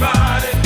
everybody.